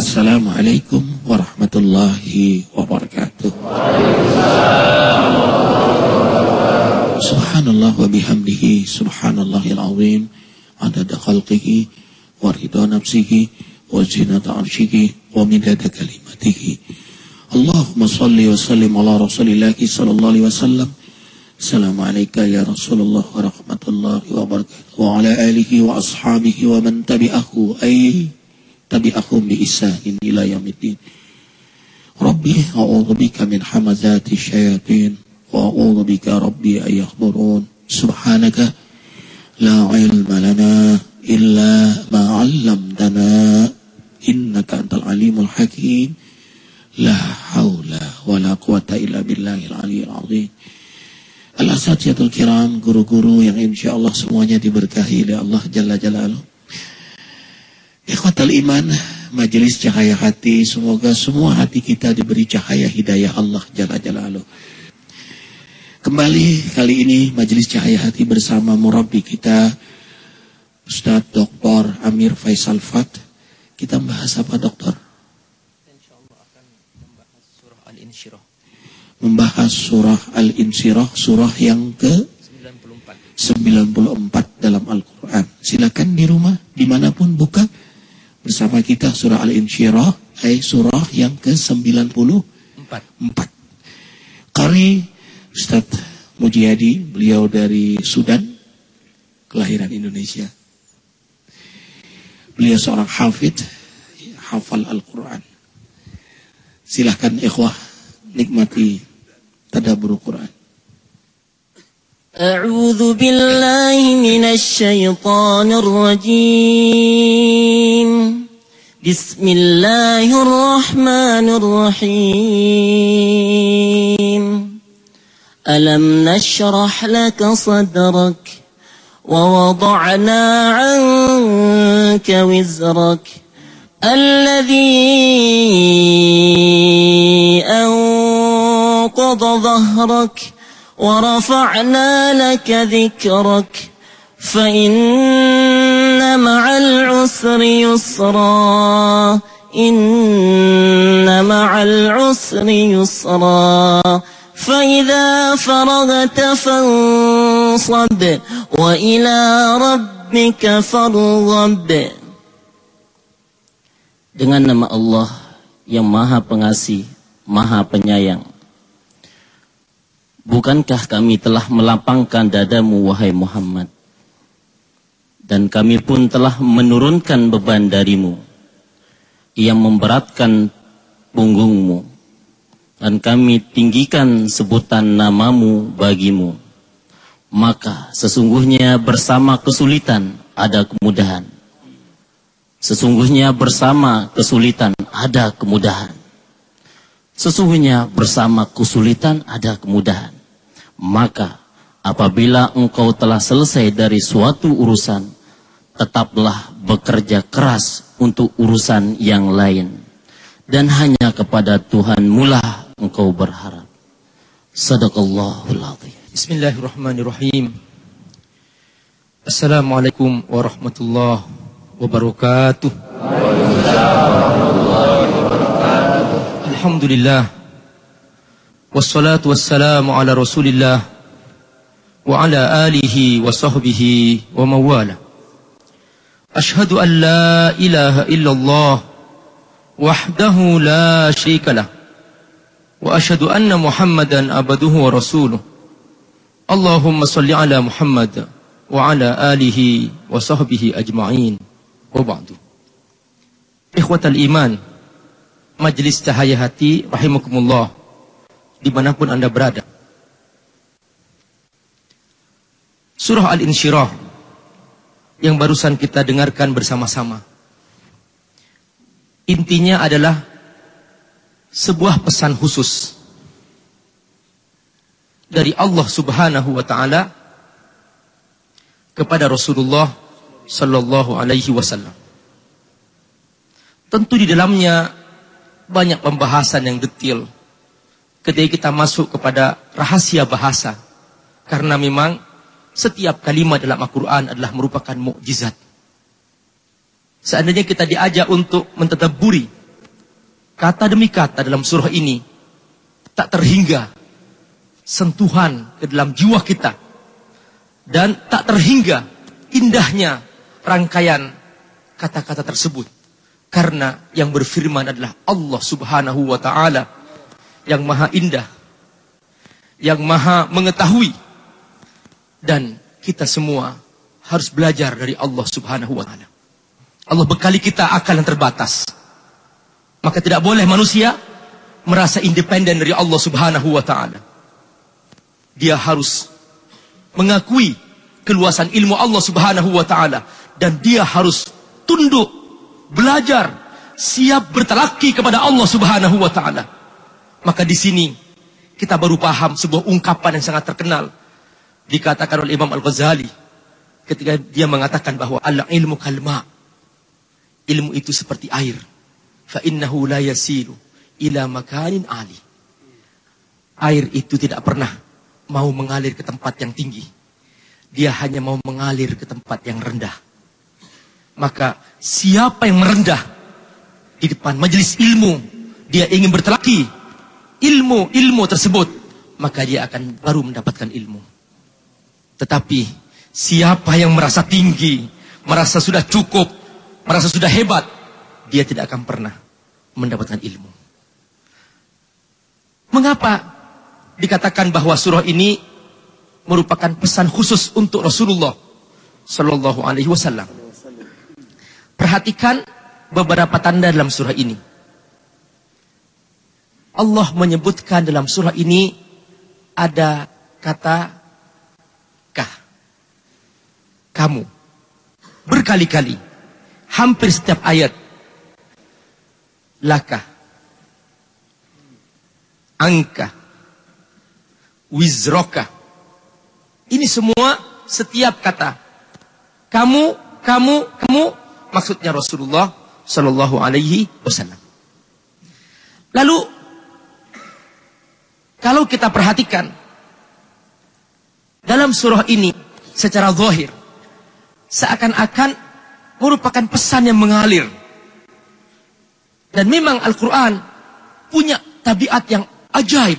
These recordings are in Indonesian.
Assalamualaikum warahmatullahi wabarakatuh. Subhanallah wa bihamdihi subhanallahil azim adada khalqihi wa ridha nafsihi wa zinata arshihi wa midada kalimatihi. Allahumma salli wa sallim ala rasulillahi sallallahu alaihi wasallam. Rasulullah wa rahmatullahi wa barakatuh. Wa ala alihi wa ashabihi wa man tabi'ahu ay tabi'ahum bi isahin ila yaumiddin. Rabbi a'udzu bika min hamazati syayatin wa a'udzu bika rabbi ay. Subhanaka la ilma lana illa ma 'allamtana innaka antal alimul hakim. La haula wa la quwata illa billahil aliyyil azim. Al-Asatiyatul Kiram, guru-guru yang insya Allah semuanya diberkahi oleh Allah Jalla Jalaluh. Ikhwatal iman, majelis cahaya hati, semoga semua hati kita diberi cahaya hidayah Allah Jalla Jalaluh. Kembali kali ini majelis cahaya hati bersama murabi kita, Ustadz Dr. Amir Faisal Fat. Kita bahas apa dokter? Membahas surah Al-Insyirah, surah yang ke 94 dalam Al-Quran. Silakan di rumah, di mana pun buka bersama kita surah Al-Insyirah ayat surah yang ke-94. Kari Ustaz Mujiyadi, beliau dari Sudan, kelahiran Indonesia. Beliau seorang hafid, hafal Al-Quran. Silahkan ikhwah nikmati tadabur Quran. أعوذ بالله من الشيطان الرجيم. بسم الله الرحمن الرحيم. ألم نشرح لك صدرك ووضعنا عنك وزرك الذي أنقض ظهرك ورفعنا لك ذكرك فإن مع العسر يسرا إن مع العسر يسرا فإذا فرغت فانصب وإلى ربك فارغب Dengan nama Allah yang maha pengasih, maha penyayang. Bukankah kami telah melapangkan dadamu, wahai Muhammad? Dan kami pun telah menurunkan beban darimu yang memberatkan punggungmu. Dan kami tinggikan sebutan namamu bagimu. Maka sesungguhnya bersama kesulitan ada kemudahan. Sesungguhnya bersama kesulitan ada kemudahan. Sesungguhnya bersama kesulitan ada kemudahan. Maka apabila engkau telah selesai dari suatu urusan, tetaplah bekerja keras untuk urusan yang lain. Dan hanya kepada Tuhan mula engkau berharap. Sadaqallahul azim. Bismillahirrahmanirrahim. Assalamualaikum warahmatullahi wabarakatuh. Alhamdulillah. Rasulillah wa ala alihi wa sahbihi wa mawala. Ashhadu an la ilaha illallah wahdahu la syarika lah. Wa ashhadu anna Muhammadan abduhu wa rasuluh. Allahumma salli ala Muhammad wa ala alihi wa sahbihi ajma'in. Wa ba'du. Ikhwatal iman, Majlis Cahaya Hati, rahimakumullah, di mana pun anda berada. Surah Al-Insyirah, yang barusan kita dengarkan bersama-sama. Intinya adalah sebuah pesan khusus dari Allah Subhanahu wa taala kepada Rasulullah sallallahu alaihi wasallam. Tentu di dalamnya banyak pembahasan yang detail ketika kita masuk kepada rahasia bahasa. Karena memang setiap kalimat dalam Al-Quran adalah merupakan mukjizat. Seandainya kita diajak untuk mentadaburi kata demi kata dalam surah ini tak terhingga sentuhan ke dalam jiwa kita dan tak terhingga indahnya rangkaian kata-kata tersebut karena yang berfirman adalah Allah Subhanahu wa taala yang maha indah yang maha mengetahui dan kita semua harus belajar dari Allah Subhanahu wa taala. Allah bekali kita akal yang terbatas. Maka tidak boleh manusia merasa independen dari Allah Subhanahu wa taala. Dia harus mengakui keluasan ilmu Allah Subhanahu wa taala dan dia harus tunduk, belajar, siap bertalaki kepada Allah Subhanahu wa taala. Maka di sini kita baru paham sebuah ungkapan yang sangat terkenal. Dikatakan oleh Imam Al-Ghazali ketika dia mengatakan bahwa al ilmu kalma ilmu itu seperti air. Fa innahu la yasilu ila makanin ali. Air itu tidak pernah mau mengalir ke tempat yang tinggi. Dia hanya mau mengalir ke tempat yang rendah. Maka siapa yang merendah di depan majelis ilmu dia ingin bertelaki ilmu ilmu tersebut maka dia akan baru mendapatkan ilmu tetapi siapa yang merasa tinggi, merasa sudah cukup, merasa sudah hebat, dia tidak akan pernah mendapatkan ilmu. Mengapa dikatakan bahwa surah ini merupakan pesan khusus untuk Rasulullah Shallallahu Alaihi Wasallam? Perhatikan beberapa tanda dalam surah ini. Allah menyebutkan dalam surah ini ada kata kamu. Berkali-kali. Hampir setiap ayat. Laka. Angka. Wizroka. Ini semua setiap kata. Kamu, kamu, kamu. Maksudnya Rasulullah Sallallahu Alaihi Wasallam. Lalu, kalau kita perhatikan dalam surah ini secara zahir seakan-akan merupakan pesan yang mengalir. Dan memang Al-Quran punya tabiat yang ajaib,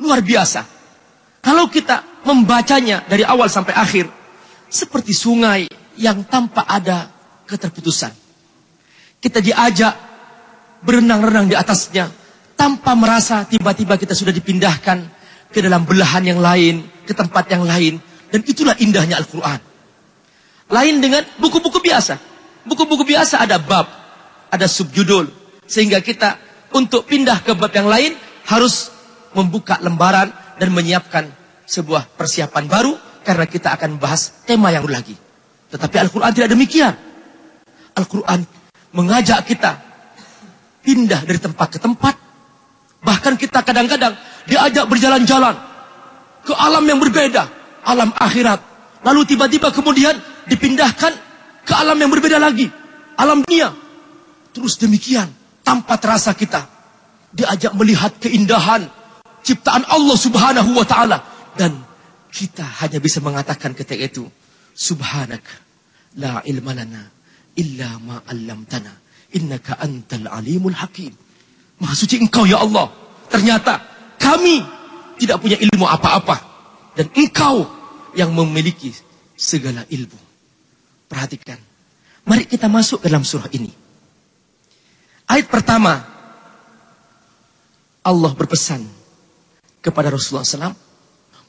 luar biasa. Kalau kita membacanya dari awal sampai akhir, seperti sungai yang tanpa ada keterputusan. Kita diajak berenang-renang di atasnya, tanpa merasa tiba-tiba kita sudah dipindahkan ke dalam belahan yang lain, ke tempat yang lain. Dan itulah indahnya Al-Quran. Lain dengan buku-buku biasa. Buku-buku biasa ada bab, ada subjudul. Sehingga kita untuk pindah ke bab yang lain harus membuka lembaran dan menyiapkan sebuah persiapan baru karena kita akan membahas tema yang lagi. Tetapi Al-Quran tidak demikian. Al-Quran mengajak kita pindah dari tempat ke tempat. Bahkan kita kadang-kadang diajak berjalan-jalan ke alam yang berbeda. Alam akhirat. Lalu tiba-tiba kemudian dipindahkan ke alam yang berbeda lagi. Alam dunia. Terus demikian. Tanpa terasa kita. Diajak melihat keindahan. Ciptaan Allah subhanahu wa ta'ala. Dan kita hanya bisa mengatakan ketika itu. Subhanak. La ilma lana. Illa ma'allamtana. Innaka antal alimul hakim. Maha suci engkau ya Allah. Ternyata kami tidak punya ilmu apa-apa. Dan engkau yang memiliki segala ilmu. Perhatikan. Mari kita masuk ke dalam surah ini. Ayat pertama. Allah berpesan kepada Rasulullah SAW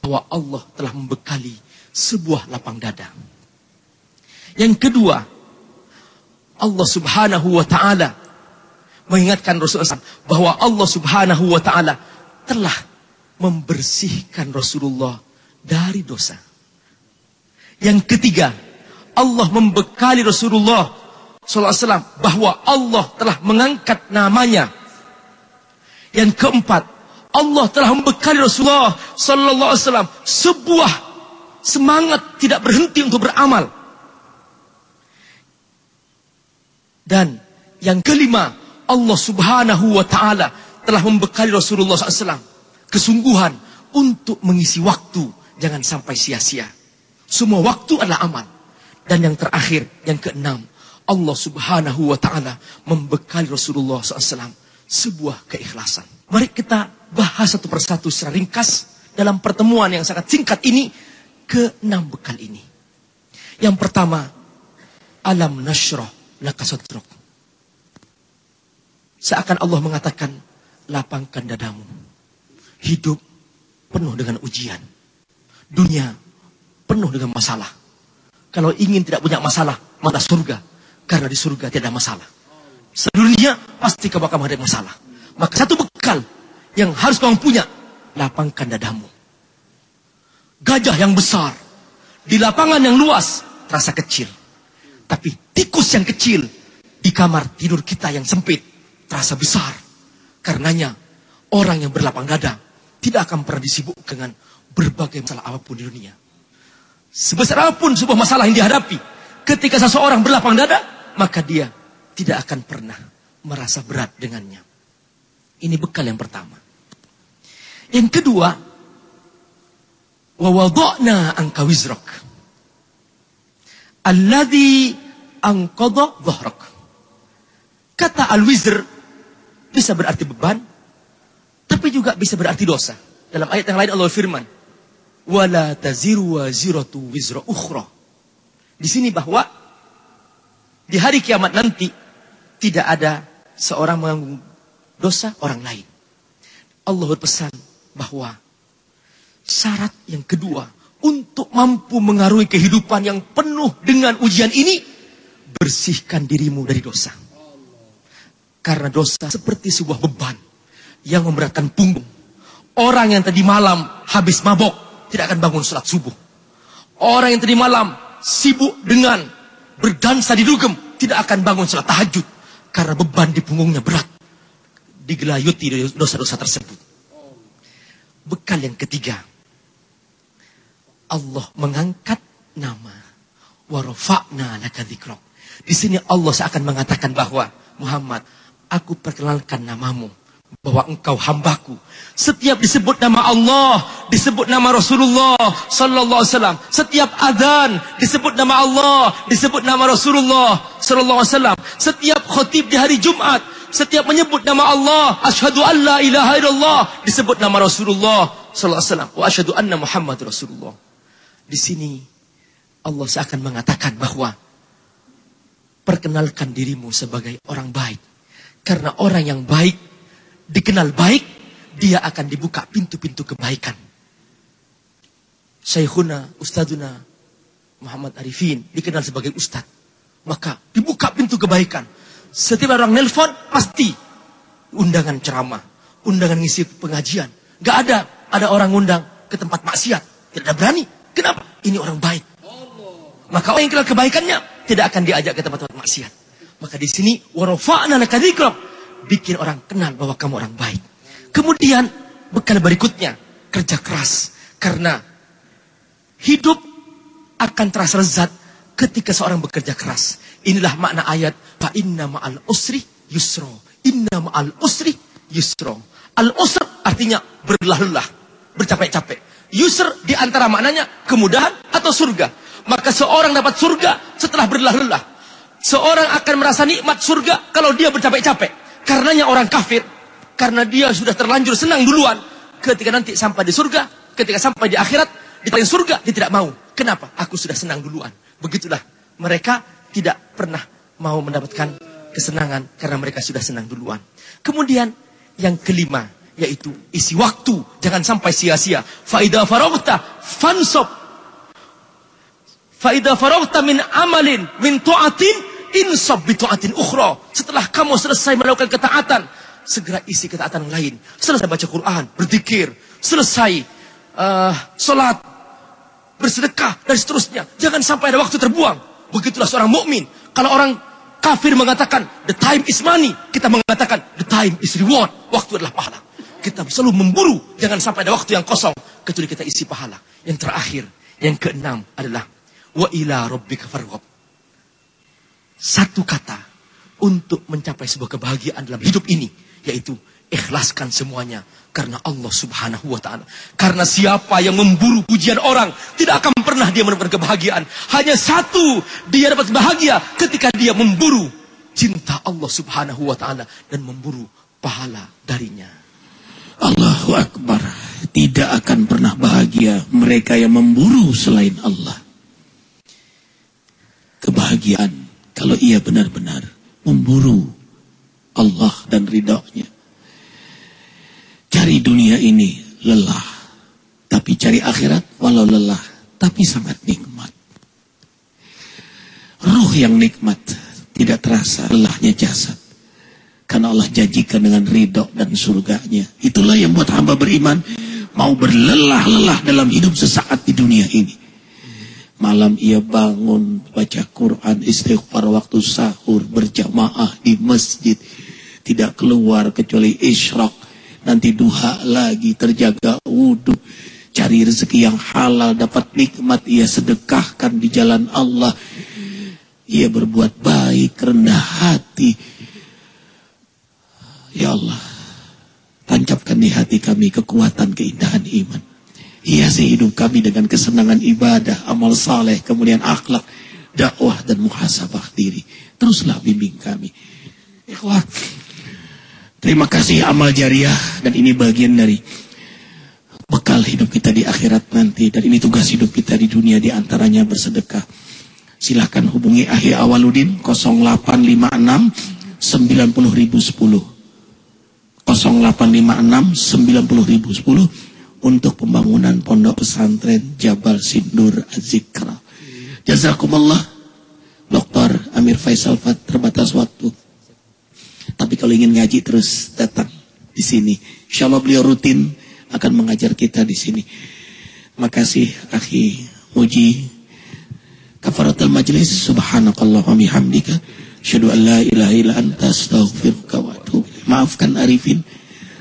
bahwa Allah telah membekali sebuah lapang dada. Yang kedua, Allah Subhanahu wa taala mengingatkan Rasulullah SAW bahwa Allah Subhanahu wa taala telah membersihkan Rasulullah dari dosa. Yang ketiga, Allah membekali Rasulullah SAW bahwa Allah telah mengangkat namanya. Yang keempat, Allah telah membekali Rasulullah SAW sebuah semangat tidak berhenti untuk beramal. Dan yang kelima, Allah Subhanahu wa taala telah membekali Rasulullah SAW kesungguhan untuk mengisi waktu jangan sampai sia-sia. Semua waktu adalah amal. Dan yang terakhir, yang keenam, Allah subhanahu wa ta'ala membekali Rasulullah SAW sebuah keikhlasan. Mari kita bahas satu persatu secara ringkas dalam pertemuan yang sangat singkat ini ke enam bekal ini. Yang pertama, alam nasroh laka sadrok. Seakan Allah mengatakan, lapangkan dadamu. Hidup penuh dengan ujian. Dunia penuh dengan masalah. Kalau ingin tidak punya masalah, maka surga. Karena di surga tidak ada masalah. Sedunia pasti kau bakal menghadapi masalah. Maka satu bekal yang harus kau punya, lapangkan dadamu. Gajah yang besar, di lapangan yang luas, terasa kecil. Tapi tikus yang kecil, di kamar tidur kita yang sempit, terasa besar. Karenanya, orang yang berlapang dada, tidak akan pernah disibukkan dengan berbagai masalah apa pun di dunia. Sebesar apa pun sebuah masalah yang dihadapi, ketika seseorang berlapang dada, maka dia tidak akan pernah merasa berat dengannya. Ini bekal yang pertama. Yang kedua, wawadokna angka wizrok. Alladhi angkodo dhahrok. Kata al-wizr bisa berarti beban, tapi juga bisa berarti dosa. Dalam ayat yang lain Allah firman, wala taziru waziratu wizra ukhra. Di sini bahwa di hari kiamat nanti tidak ada seorang menanggung dosa orang lain. Allah berpesan bahwa syarat yang kedua untuk mampu mengaruhi kehidupan yang penuh dengan ujian ini bersihkan dirimu dari dosa. Karena dosa seperti sebuah beban yang memberatkan punggung. Orang yang tadi malam habis mabok tidak akan bangun sholat subuh. Orang yang tadi malam sibuk dengan berdansa di dugem tidak akan bangun sholat tahajud. Karena beban di punggungnya berat. Digelayuti dosa-dosa tersebut. Bekal yang ketiga. Allah mengangkat nama. Warofa'na laka Di sini Allah seakan mengatakan bahwa Muhammad, aku perkenalkan namamu bahwa engkau hambaku. Setiap disebut nama Allah, disebut nama Rasulullah sallallahu alaihi wasallam. Setiap azan disebut nama Allah, disebut nama Rasulullah sallallahu alaihi wasallam. Setiap khutib di hari Jumat, setiap menyebut nama Allah, asyhadu an la ilaha illallah, disebut nama Rasulullah sallallahu alaihi wasallam. Wa asyhadu anna Muhammad Rasulullah. Di sini Allah seakan mengatakan bahwa perkenalkan dirimu sebagai orang baik. Karena orang yang baik dikenal baik, dia akan dibuka pintu-pintu kebaikan. Syekhuna, Ustaduna Muhammad Arifin dikenal sebagai Ustad. Maka dibuka pintu kebaikan. Setiap orang nelpon pasti undangan ceramah, undangan ngisi pengajian. Gak ada ada orang undang ke tempat maksiat. Tidak ada berani. Kenapa? Ini orang baik. Maka orang yang kenal kebaikannya tidak akan diajak ke tempat-tempat maksiat. Maka di sini warafa'na lakadzikra bikin orang kenal bahwa kamu orang baik. Kemudian bekal berikutnya kerja keras karena hidup akan terasa lezat ketika seorang bekerja keras. Inilah makna ayat fa inna ma'al usri yusro. Inna ma'al usri yusro. Al usr artinya berlelah-lelah, bercapek-capek. Yusr di antara maknanya kemudahan atau surga. Maka seorang dapat surga setelah berlelah-lelah. Seorang akan merasa nikmat surga kalau dia bercapek-capek. Karenanya orang kafir, karena dia sudah terlanjur senang duluan, ketika nanti sampai di surga, ketika sampai di akhirat, di surga, dia tidak mau. Kenapa? Aku sudah senang duluan. Begitulah. Mereka tidak pernah mau mendapatkan kesenangan karena mereka sudah senang duluan. Kemudian yang kelima yaitu isi waktu, jangan sampai sia-sia. Faidah farogta fansob. Faidah farogta min amalin min tu'atin insab bitu'atin ukhra. Setelah kamu selesai melakukan ketaatan, segera isi ketaatan lain. Selesai baca Quran, berzikir, selesai uh, sholat, bersedekah dan seterusnya. Jangan sampai ada waktu terbuang. Begitulah seorang mukmin. Kalau orang kafir mengatakan the time is money, kita mengatakan the time is reward. Waktu adalah pahala. Kita selalu memburu, jangan sampai ada waktu yang kosong kecuali kita isi pahala. Yang terakhir, yang keenam adalah wa ila rabbika farghab satu kata untuk mencapai sebuah kebahagiaan dalam hidup ini yaitu ikhlaskan semuanya karena Allah Subhanahu wa taala. Karena siapa yang memburu pujian orang tidak akan pernah dia mendapatkan kebahagiaan. Hanya satu dia dapat bahagia ketika dia memburu cinta Allah Subhanahu wa taala dan memburu pahala darinya. Allahu Akbar. Tidak akan pernah bahagia mereka yang memburu selain Allah. Kebahagiaan kalau ia benar-benar memburu Allah dan ridhonya. Cari dunia ini lelah. Tapi cari akhirat walau lelah. Tapi sangat nikmat. Ruh yang nikmat tidak terasa lelahnya jasad. Karena Allah janjikan dengan ridho dan surganya. Itulah yang buat hamba beriman mau berlelah-lelah dalam hidup sesaat di dunia ini. Malam ia bangun, baca Quran, istighfar waktu sahur, berjamaah di masjid. Tidak keluar kecuali isyraq. Nanti duha lagi, terjaga wudhu. Cari rezeki yang halal, dapat nikmat, ia sedekahkan di jalan Allah. Ia berbuat baik, rendah hati Ya Allah, tancapkan di hati kami kekuatan keindahan iman. Hiasi hidup kami dengan kesenangan ibadah, amal saleh, kemudian akhlak, dakwah dan muhasabah diri. Teruslah bimbing kami. Ikhwah, terima kasih amal jariah dan ini bagian dari bekal hidup kita di akhirat nanti dan ini tugas hidup kita di dunia di antaranya bersedekah. Silahkan hubungi Ahi Awaludin 0856 90010. 0856 90010 untuk pembangunan pondok pesantren Jabal Sindur Azikra. Jazakumullah Dr. Amir Faisal Fat terbatas waktu. Tapi kalau ingin ngaji terus datang di sini. Insya Allah beliau rutin akan mengajar kita di sini. Makasih akhi Muji. Kafaratul majlis subhanakallah wa bihamdika. Asyhadu an la ilaha illa anta astaghfiruka wa atubu Maafkan Arifin.